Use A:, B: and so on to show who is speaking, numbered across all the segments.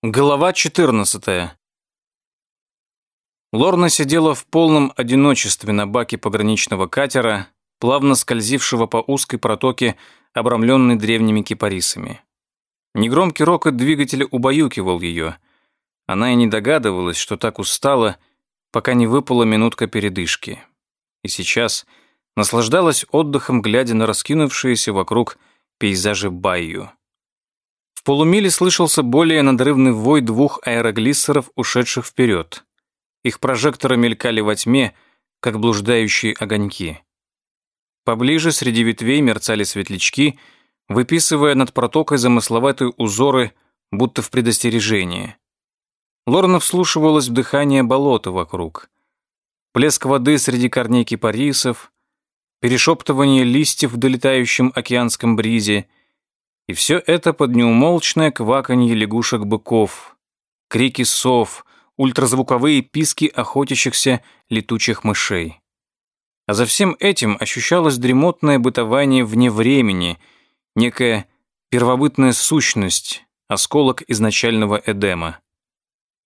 A: Глава 14. Лорна сидела в полном одиночестве на баке пограничного катера, плавно скользившего по узкой протоке, обрамленной древними кипарисами. Негромкий рокот двигателя убаюкивал ее. Она и не догадывалась, что так устала, пока не выпала минутка передышки. И сейчас наслаждалась отдыхом, глядя на раскинувшиеся вокруг пейзажи Байю полумиле слышался более надрывный вой двух аэроглиссеров, ушедших вперед. Их прожекторы мелькали во тьме, как блуждающие огоньки. Поближе среди ветвей мерцали светлячки, выписывая над протокой замысловатые узоры, будто в предостережение. Лорна вслушивалась в дыхание болота вокруг. Плеск воды среди корней кипарисов, перешептывание листьев в долетающем океанском бризе — и все это под неумолчное кваканье лягушек-быков, крики сов, ультразвуковые писки охотящихся летучих мышей. А за всем этим ощущалось дремотное бытование вне времени, некая первобытная сущность, осколок изначального Эдема.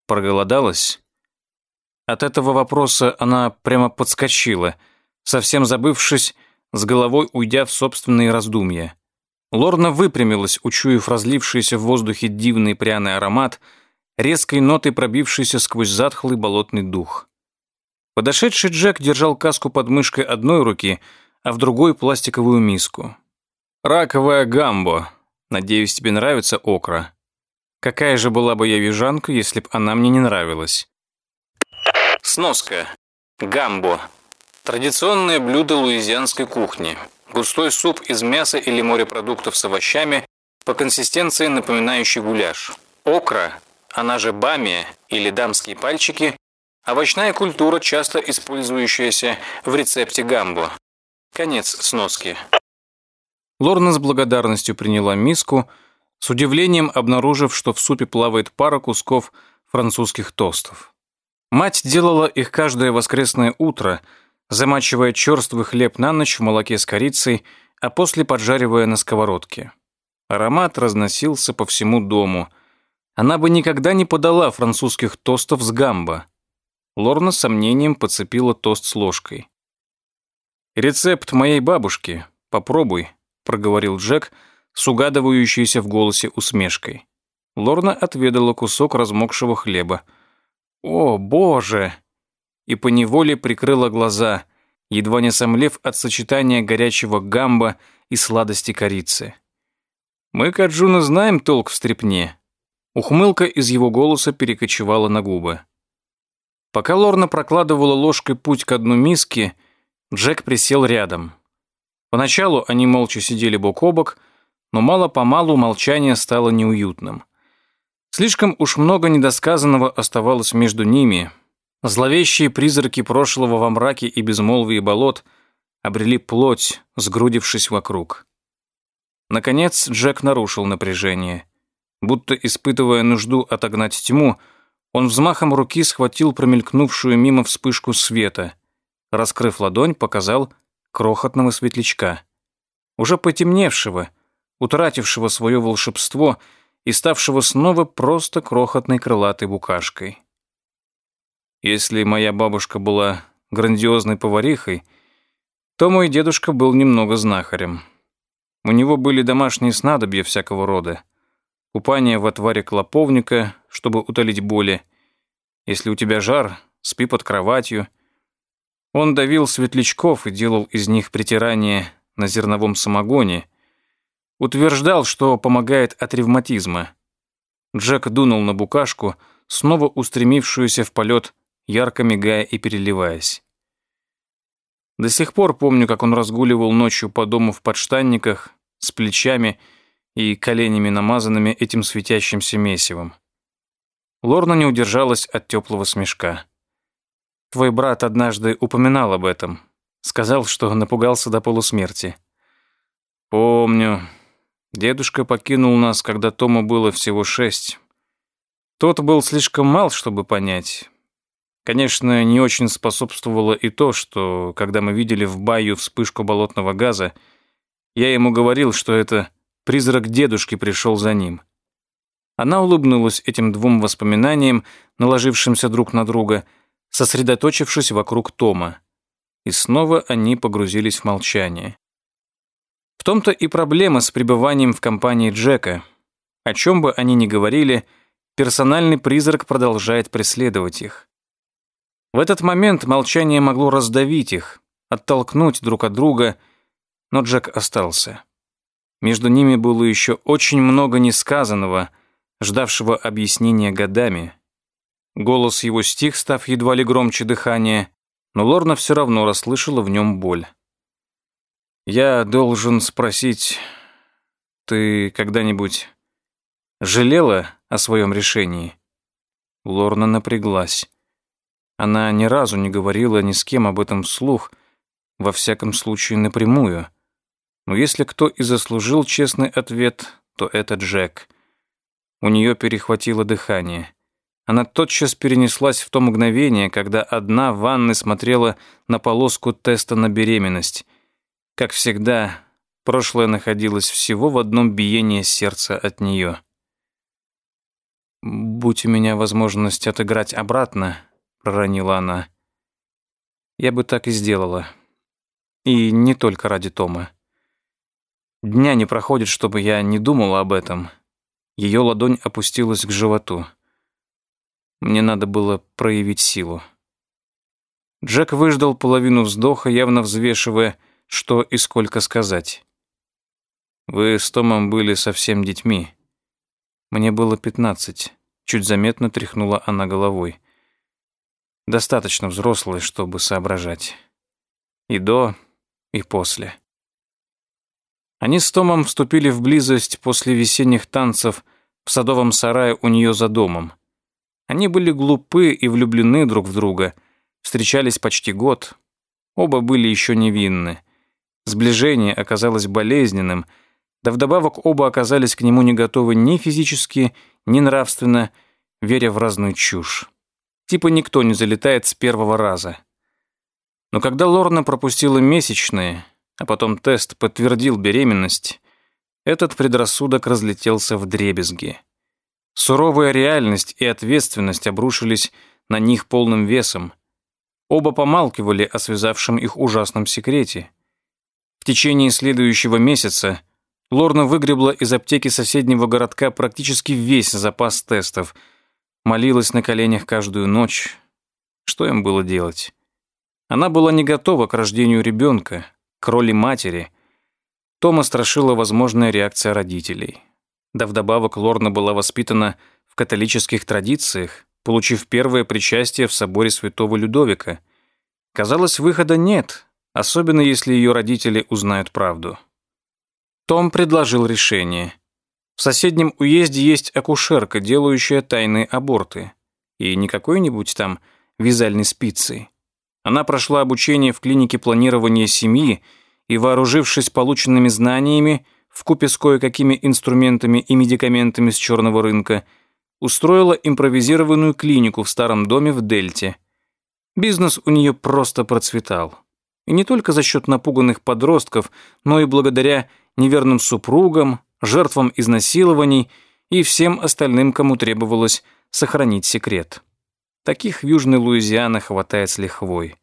A: Проголодалась? От этого вопроса она прямо подскочила, совсем забывшись, с головой уйдя в собственные раздумья. Лорна выпрямилась, учуяв разлившийся в воздухе дивный пряный аромат, резкой нотой пробившийся сквозь затхлый болотный дух. Подошедший Джек держал каску под мышкой одной руки, а в другой пластиковую миску. «Раковая гамбо. Надеюсь, тебе нравится окра. Какая же была бы я вижанка, если б она мне не нравилась?» Сноска. Гамбо. Традиционное блюдо луизианской кухни. Густой суп из мяса или морепродуктов с овощами, по консистенции напоминающий гуляш. Окра, она же бамия или дамские пальчики, овощная культура, часто использующаяся в рецепте гамбо. Конец сноски. Лорна с благодарностью приняла миску, с удивлением обнаружив, что в супе плавает пара кусков французских тостов. Мать делала их каждое воскресное утро – замачивая черствый хлеб на ночь в молоке с корицей, а после поджаривая на сковородке. Аромат разносился по всему дому. Она бы никогда не подала французских тостов с гамбо. Лорна с сомнением подцепила тост с ложкой. «Рецепт моей бабушки. Попробуй», — проговорил Джек с угадывающейся в голосе усмешкой. Лорна отведала кусок размокшего хлеба. «О, боже!» И поневоле прикрыла глаза, едва не сомлев от сочетания горячего гамба и сладости корицы. «Мы, Каджуна, знаем толк в стрепне». Ухмылка из его голоса перекочевала на губы. Пока Лорна прокладывала ложкой путь к одной миске, Джек присел рядом. Поначалу они молча сидели бок о бок, но мало-помалу молчание стало неуютным. Слишком уж много недосказанного оставалось между ними, Зловещие призраки прошлого во мраке и безмолвии болот обрели плоть, сгрудившись вокруг. Наконец Джек нарушил напряжение. Будто испытывая нужду отогнать тьму, он взмахом руки схватил промелькнувшую мимо вспышку света. Раскрыв ладонь, показал крохотного светлячка. Уже потемневшего, утратившего свое волшебство и ставшего снова просто крохотной крылатой букашкой. Если моя бабушка была грандиозной поварихой, то мой дедушка был немного знахарем. У него были домашние снадобья всякого рода. Купание в отваре клоповника, чтобы утолить боли. Если у тебя жар, спи под кроватью. Он давил светлячков и делал из них притирание на зерновом самогоне. Утверждал, что помогает от ревматизма. Джек дунул на букашку, снова устремившуюся в полет ярко мигая и переливаясь. До сих пор помню, как он разгуливал ночью по дому в подштанниках, с плечами и коленями намазанными этим светящимся месивом. Лорна не удержалась от теплого смешка. «Твой брат однажды упоминал об этом. Сказал, что напугался до полусмерти». «Помню. Дедушка покинул нас, когда Тому было всего шесть. Тот был слишком мал, чтобы понять. Конечно, не очень способствовало и то, что, когда мы видели в баю вспышку болотного газа, я ему говорил, что это призрак дедушки пришел за ним. Она улыбнулась этим двум воспоминаниям, наложившимся друг на друга, сосредоточившись вокруг Тома. И снова они погрузились в молчание. В том-то и проблема с пребыванием в компании Джека. О чем бы они ни говорили, персональный призрак продолжает преследовать их. В этот момент молчание могло раздавить их, оттолкнуть друг от друга, но Джек остался. Между ними было еще очень много несказанного, ждавшего объяснения годами. Голос его стих, став едва ли громче дыхания, но Лорна все равно расслышала в нем боль. «Я должен спросить, ты когда-нибудь жалела о своем решении?» Лорна напряглась. Она ни разу не говорила ни с кем об этом вслух, во всяком случае напрямую. Но если кто и заслужил честный ответ, то это Джек. У нее перехватило дыхание. Она тотчас перенеслась в то мгновение, когда одна в ванной смотрела на полоску теста на беременность. Как всегда, прошлое находилось всего в одном биении сердца от нее. «Будь у меня возможность отыграть обратно», — проронила она, — «я бы так и сделала. И не только ради Тома. Дня не проходит, чтобы я не думала об этом. Ее ладонь опустилась к животу. Мне надо было проявить силу. Джек выждал половину вздоха, явно взвешивая, что и сколько сказать. Вы с Томом были совсем детьми. Мне было пятнадцать. Чуть заметно тряхнула она головой. Достаточно взрослой, чтобы соображать. И до, и после. Они с Томом вступили в близость после весенних танцев в садовом сарае у нее за домом. Они были глупы и влюблены друг в друга, встречались почти год. Оба были еще невинны. Сближение оказалось болезненным, да вдобавок оба оказались к нему не готовы ни физически, ни нравственно, веря в разную чушь. Типа никто не залетает с первого раза. Но когда Лорна пропустила месячные, а потом тест подтвердил беременность, этот предрассудок разлетелся в дребезги. Суровая реальность и ответственность обрушились на них полным весом. Оба помалкивали о связавшем их ужасном секрете. В течение следующего месяца Лорна выгребла из аптеки соседнего городка практически весь запас тестов, молилась на коленях каждую ночь. Что им было делать? Она была не готова к рождению ребенка, к роли матери. Тома страшила возможная реакция родителей. Да вдобавок Лорна была воспитана в католических традициях, получив первое причастие в соборе святого Людовика. Казалось, выхода нет, особенно если ее родители узнают правду. Том предложил решение. В соседнем уезде есть акушерка, делающая тайные аборты. И не какой-нибудь там вязальной спицей. Она прошла обучение в клинике планирования семьи и, вооружившись полученными знаниями, вкупе с кое-какими инструментами и медикаментами с черного рынка, устроила импровизированную клинику в старом доме в Дельте. Бизнес у нее просто процветал. И не только за счет напуганных подростков, но и благодаря неверным супругам, жертвам изнасилований и всем остальным, кому требовалось сохранить секрет. Таких в Южной Луизиане хватает с лихвой.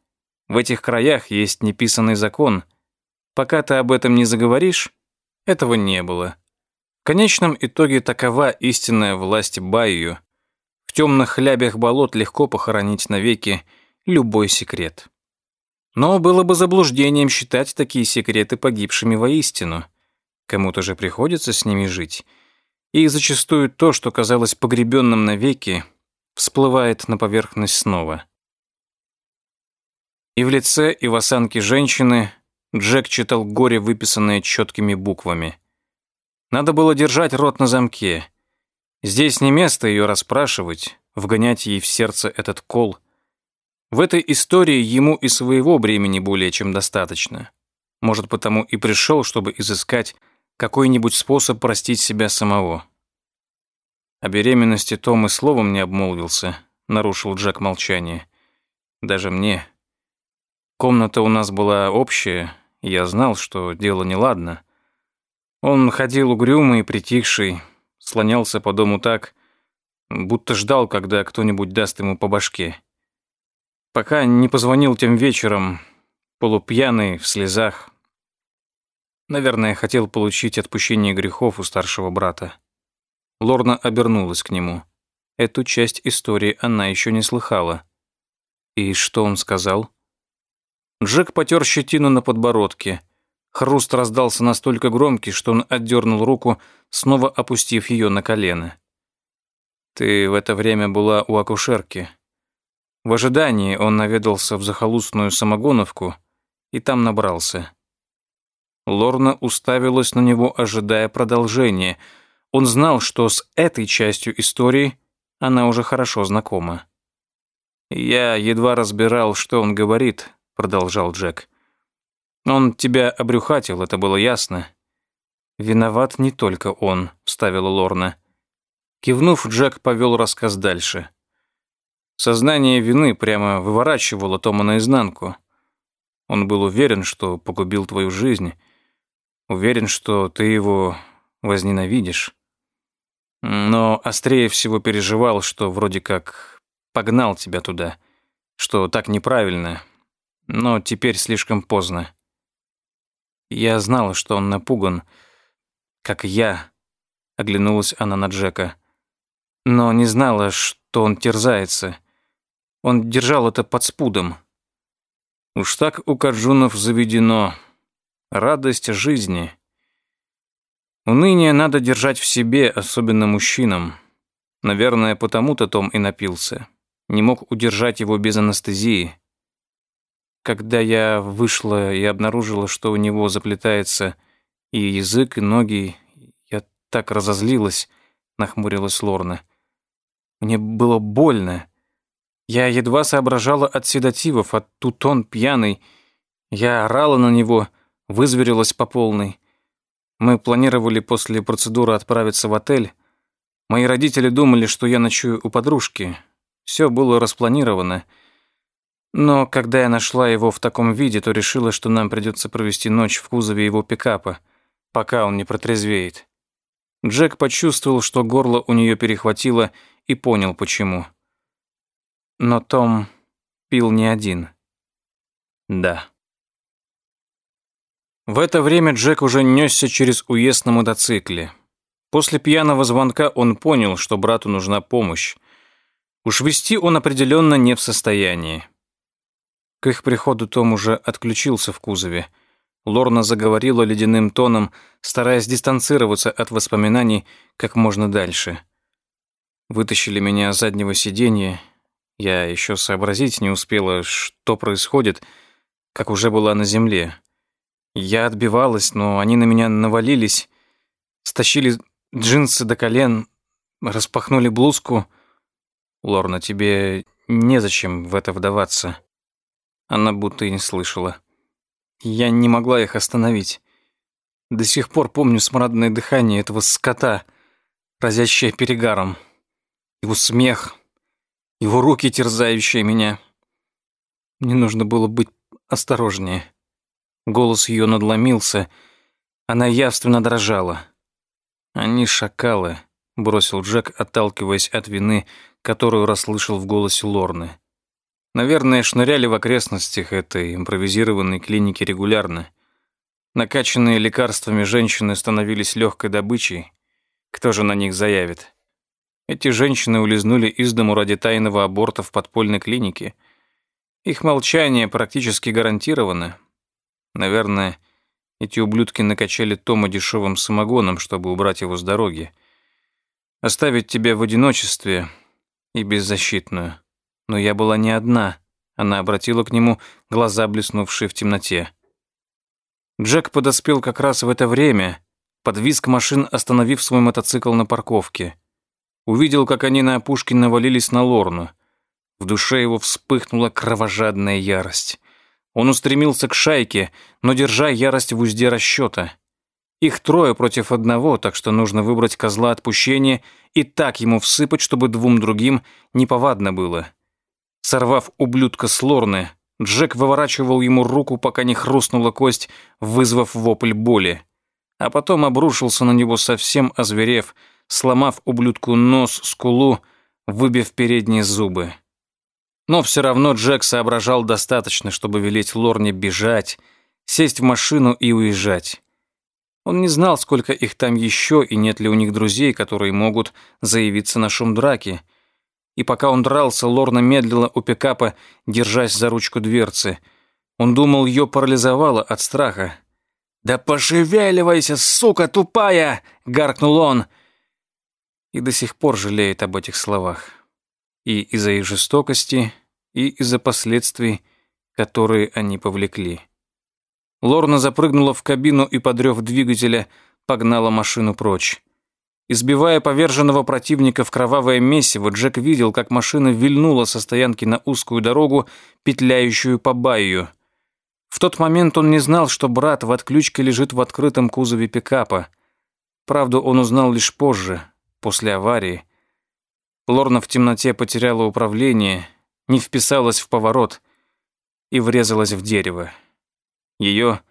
A: В этих краях есть неписанный закон. Пока ты об этом не заговоришь, этого не было. В конечном итоге такова истинная власть Байю. В темных хлябях болот легко похоронить навеки любой секрет. Но было бы заблуждением считать такие секреты погибшими воистину. Кому-то же приходится с ними жить. И зачастую то, что казалось погребенным навеки, всплывает на поверхность снова. И в лице, и в осанке женщины Джек читал горе, выписанное четкими буквами. Надо было держать рот на замке. Здесь не место ее расспрашивать, вгонять ей в сердце этот кол. В этой истории ему и своего бремени более чем достаточно. Может, потому и пришел, чтобы изыскать какой-нибудь способ простить себя самого. О беременности Том и словом не обмолвился, нарушил Джек молчание. Даже мне. Комната у нас была общая, я знал, что дело неладно. Он ходил угрюмый и притихший, слонялся по дому так, будто ждал, когда кто-нибудь даст ему по башке. Пока не позвонил тем вечером, полупьяный, в слезах. Наверное, хотел получить отпущение грехов у старшего брата. Лорна обернулась к нему. Эту часть истории она еще не слыхала. И что он сказал? Джек потер щетину на подбородке. Хруст раздался настолько громкий, что он отдернул руку, снова опустив ее на колено. «Ты в это время была у акушерки». В ожидании он наведался в захолустную самогоновку и там набрался. Лорна уставилась на него, ожидая продолжения. Он знал, что с этой частью истории она уже хорошо знакома. «Я едва разбирал, что он говорит», — продолжал Джек. «Он тебя обрюхатил, это было ясно». «Виноват не только он», — вставила Лорна. Кивнув, Джек повел рассказ дальше. Сознание вины прямо выворачивало Тома наизнанку. Он был уверен, что погубил твою жизнь, уверен, что ты его возненавидишь. Но острее всего переживал, что вроде как погнал тебя туда, что так неправильно, но теперь слишком поздно. Я знала, что он напуган, как я, оглянулась она на Джека, но не знала, что он терзается. Он держал это под спудом. Уж так у Каджунов заведено. Радость жизни. Уныние надо держать в себе, особенно мужчинам. Наверное, потому-то Том и напился. Не мог удержать его без анестезии. Когда я вышла и обнаружила, что у него заплетается и язык, и ноги, я так разозлилась, нахмурилась Лорна. Мне было больно. Я едва соображала от седативов, а тут он пьяный. Я орала на него, вызверилась по полной. Мы планировали после процедуры отправиться в отель. Мои родители думали, что я ночую у подружки. Все было распланировано. Но когда я нашла его в таком виде, то решила, что нам придется провести ночь в кузове его пикапа, пока он не протрезвеет. Джек почувствовал, что горло у нее перехватило, и понял, почему. Но Том пил не один. Да. В это время Джек уже несся через уезд на мотоцикле. После пьяного звонка он понял, что брату нужна помощь. Уж вести он определенно не в состоянии. К их приходу Том уже отключился в кузове. Лорна заговорила ледяным тоном, стараясь дистанцироваться от воспоминаний как можно дальше. Вытащили меня с заднего сиденья, я еще сообразить не успела, что происходит, как уже была на земле. Я отбивалась, но они на меня навалились, стащили джинсы до колен, распахнули блузку. Лорна, тебе незачем в это вдаваться. Она будто и не слышала. Я не могла их остановить. До сих пор помню смрадное дыхание этого скота, разящее перегаром. Его смех, его руки, терзающие меня. Мне нужно было быть осторожнее. Голос ее надломился, она явственно дрожала. «Они шакалы», — бросил Джек, отталкиваясь от вины, которую расслышал в голосе Лорны. Наверное, шныряли в окрестностях этой импровизированной клиники регулярно. Накачанные лекарствами женщины становились легкой добычей. Кто же на них заявит? Эти женщины улизнули из дому ради тайного аборта в подпольной клинике. Их молчание практически гарантировано. Наверное, эти ублюдки накачали Тома дешевым самогоном, чтобы убрать его с дороги. Оставить тебя в одиночестве и беззащитную. Но я была не одна. Она обратила к нему глаза, блеснувшие в темноте. Джек подоспел как раз в это время, под визг машин остановив свой мотоцикл на парковке. Увидел, как они на опушке навалились на Лорну. В душе его вспыхнула кровожадная ярость. Он устремился к шайке, но держа ярость в узде расчета. Их трое против одного, так что нужно выбрать козла отпущения и так ему всыпать, чтобы двум другим неповадно было. Сорвав ублюдка с Лорны, Джек выворачивал ему руку, пока не хрустнула кость, вызвав вопль боли. А потом обрушился на него совсем озверев, сломав ублюдку нос, скулу, выбив передние зубы. Но все равно Джек соображал достаточно, чтобы велеть Лорне бежать, сесть в машину и уезжать. Он не знал, сколько их там еще и нет ли у них друзей, которые могут заявиться на шум драки. И пока он дрался, Лорна медлила у пикапа, держась за ручку дверцы. Он думал, ее парализовало от страха. «Да пошевеливайся, сука тупая!» — гаркнул он. И до сих пор жалеет об этих словах. И из-за их жестокости, и из-за последствий, которые они повлекли. Лорна запрыгнула в кабину и, подрев двигателя, погнала машину прочь. Избивая поверженного противника в кровавое месиво, Джек видел, как машина вильнула со стоянки на узкую дорогу, петляющую по Байю. В тот момент он не знал, что брат в отключке лежит в открытом кузове пикапа. Правду он узнал лишь позже, после аварии. Лорна в темноте потеряла управление, не вписалась в поворот и врезалась в дерево. Ее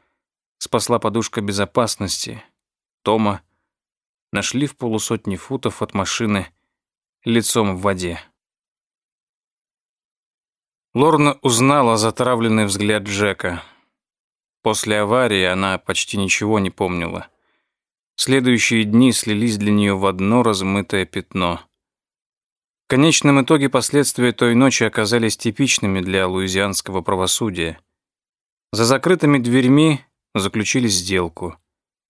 A: спасла подушка безопасности. Тома нашли в полусотни футов от машины лицом в воде. Лорна узнала затравленный взгляд Джека. После аварии она почти ничего не помнила. Следующие дни слились для нее в одно размытое пятно. В конечном итоге последствия той ночи оказались типичными для луизианского правосудия. За закрытыми дверьми заключили сделку.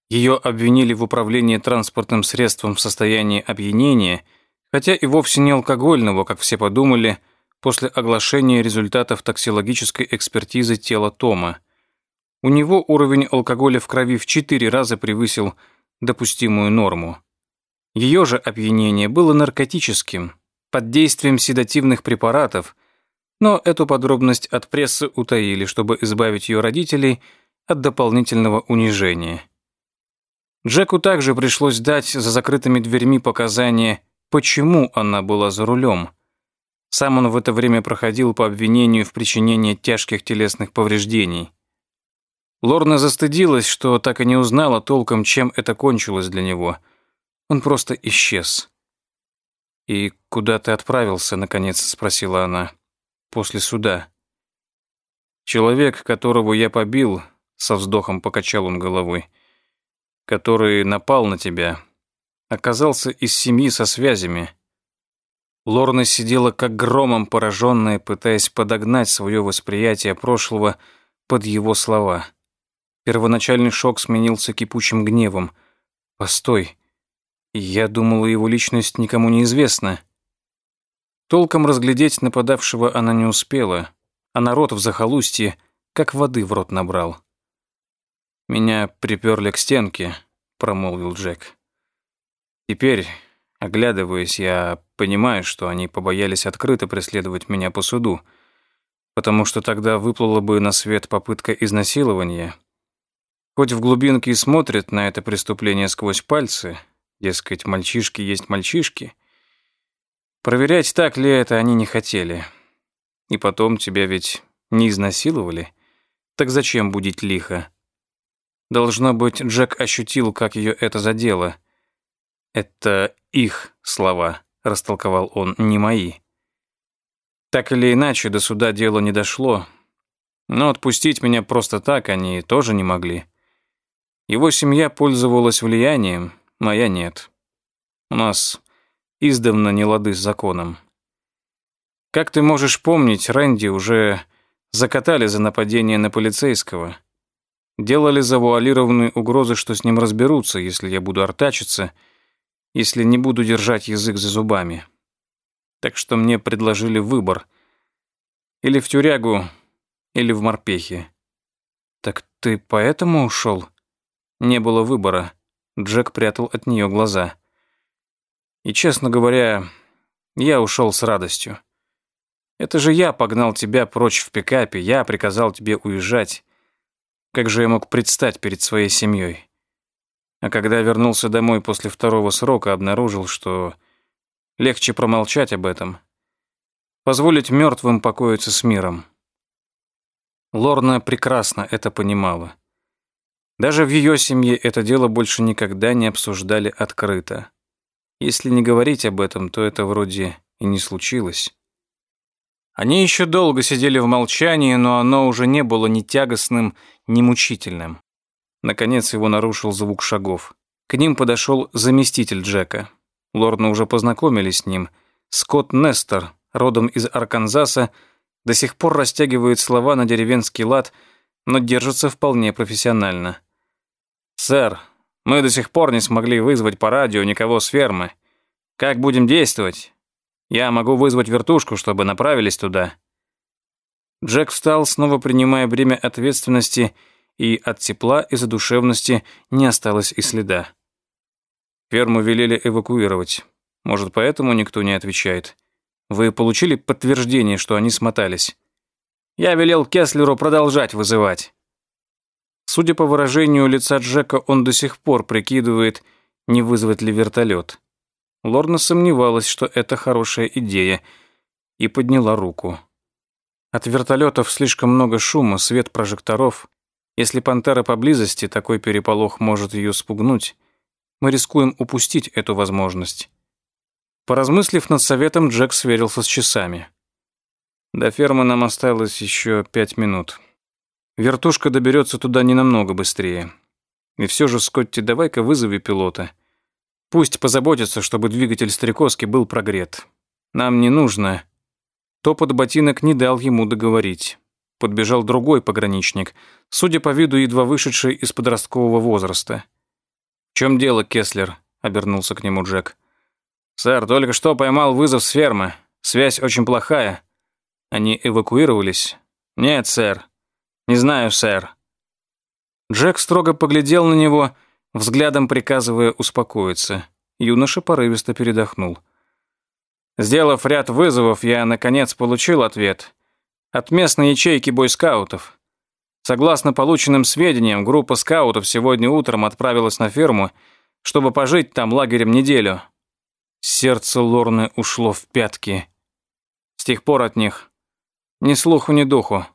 A: Ее обвинили в управлении транспортным средством в состоянии опьянения, хотя и вовсе не алкогольного, как все подумали, после оглашения результатов токсикологической экспертизы тела Тома. У него уровень алкоголя в крови в четыре раза превысил допустимую норму. Ее же опьянение было наркотическим, под действием седативных препаратов – но эту подробность от прессы утаили, чтобы избавить ее родителей от дополнительного унижения. Джеку также пришлось дать за закрытыми дверьми показания, почему она была за рулем. Сам он в это время проходил по обвинению в причинении тяжких телесных повреждений. Лорна застыдилась, что так и не узнала толком, чем это кончилось для него. Он просто исчез. «И куда ты отправился?» — наконец спросила она после суда. Человек, которого я побил, со вздохом покачал он головой, который напал на тебя, оказался из семьи со связями. Лорна сидела как громом пораженная, пытаясь подогнать свое восприятие прошлого под его слова. Первоначальный шок сменился кипучим гневом. «Постой, я думала, его личность никому не известна». Толком разглядеть нападавшего она не успела, а народ в захолустье как воды в рот набрал. «Меня приперли к стенке», — промолвил Джек. «Теперь, оглядываясь, я понимаю, что они побоялись открыто преследовать меня по суду, потому что тогда выплыла бы на свет попытка изнасилования. Хоть в глубинке и смотрят на это преступление сквозь пальцы, дескать, мальчишки есть мальчишки, — Проверять, так ли это, они не хотели. И потом тебя ведь не изнасиловали. Так зачем будить лихо? Должно быть, Джек ощутил, как ее это задело. Это их слова, растолковал он, не мои. Так или иначе, до суда дело не дошло. Но отпустить меня просто так они тоже не могли. Его семья пользовалась влиянием, моя нет. У нас издавна не лады с законом. Как ты можешь помнить, Рэнди уже закатали за нападение на полицейского. Делали завуалированные угрозы, что с ним разберутся, если я буду артачиться, если не буду держать язык за зубами. Так что мне предложили выбор. Или в тюрягу, или в морпехи. Так ты поэтому ушел? Не было выбора. Джек прятал от нее глаза. И, честно говоря, я ушел с радостью. Это же я погнал тебя прочь в пикапе, я приказал тебе уезжать. Как же я мог предстать перед своей семьей? А когда вернулся домой после второго срока, обнаружил, что легче промолчать об этом. Позволить мертвым покоиться с миром. Лорна прекрасно это понимала. Даже в ее семье это дело больше никогда не обсуждали открыто. Если не говорить об этом, то это вроде и не случилось. Они еще долго сидели в молчании, но оно уже не было ни тягостным, ни мучительным. Наконец его нарушил звук шагов. К ним подошел заместитель Джека. Лорны уже познакомились с ним. Скотт Нестер, родом из Арканзаса, до сих пор растягивает слова на деревенский лад, но держится вполне профессионально. «Сэр, мы до сих пор не смогли вызвать по радио никого с фермы. Как будем действовать? Я могу вызвать вертушку, чтобы направились туда». Джек встал, снова принимая бремя ответственности, и от тепла и задушевности не осталось и следа. Ферму велели эвакуировать. Может, поэтому никто не отвечает. Вы получили подтверждение, что они смотались? Я велел Кеслеру продолжать вызывать. Судя по выражению лица Джека, он до сих пор прикидывает, не вызвать ли вертолет. Лорна сомневалась, что это хорошая идея, и подняла руку. От вертолетов слишком много шума, свет прожекторов. Если пантера поблизости, такой переполох может ее спугнуть. Мы рискуем упустить эту возможность. Поразмыслив над советом, Джек сверился с часами. До фермы нам осталось еще пять минут. Вертушка доберется туда не намного быстрее. И все же, Скотти, давай-ка вызови пилота. Пусть позаботится, чтобы двигатель стрекозки был прогрет. Нам не нужно. Топот ботинок не дал ему договорить. Подбежал другой пограничник, судя по виду, едва вышедший из подросткового возраста. «В чем дело, Кеслер?» — обернулся к нему Джек. «Сэр, только что поймал вызов с фермы. Связь очень плохая. Они эвакуировались?» «Нет, сэр. «Не знаю, сэр». Джек строго поглядел на него, взглядом приказывая успокоиться. Юноша порывисто передохнул. Сделав ряд вызовов, я, наконец, получил ответ. От местной ячейки бойскаутов. Согласно полученным сведениям, группа скаутов сегодня утром отправилась на ферму, чтобы пожить там лагерем неделю. Сердце Лорны ушло в пятки. С тех пор от них ни слуху, ни духу.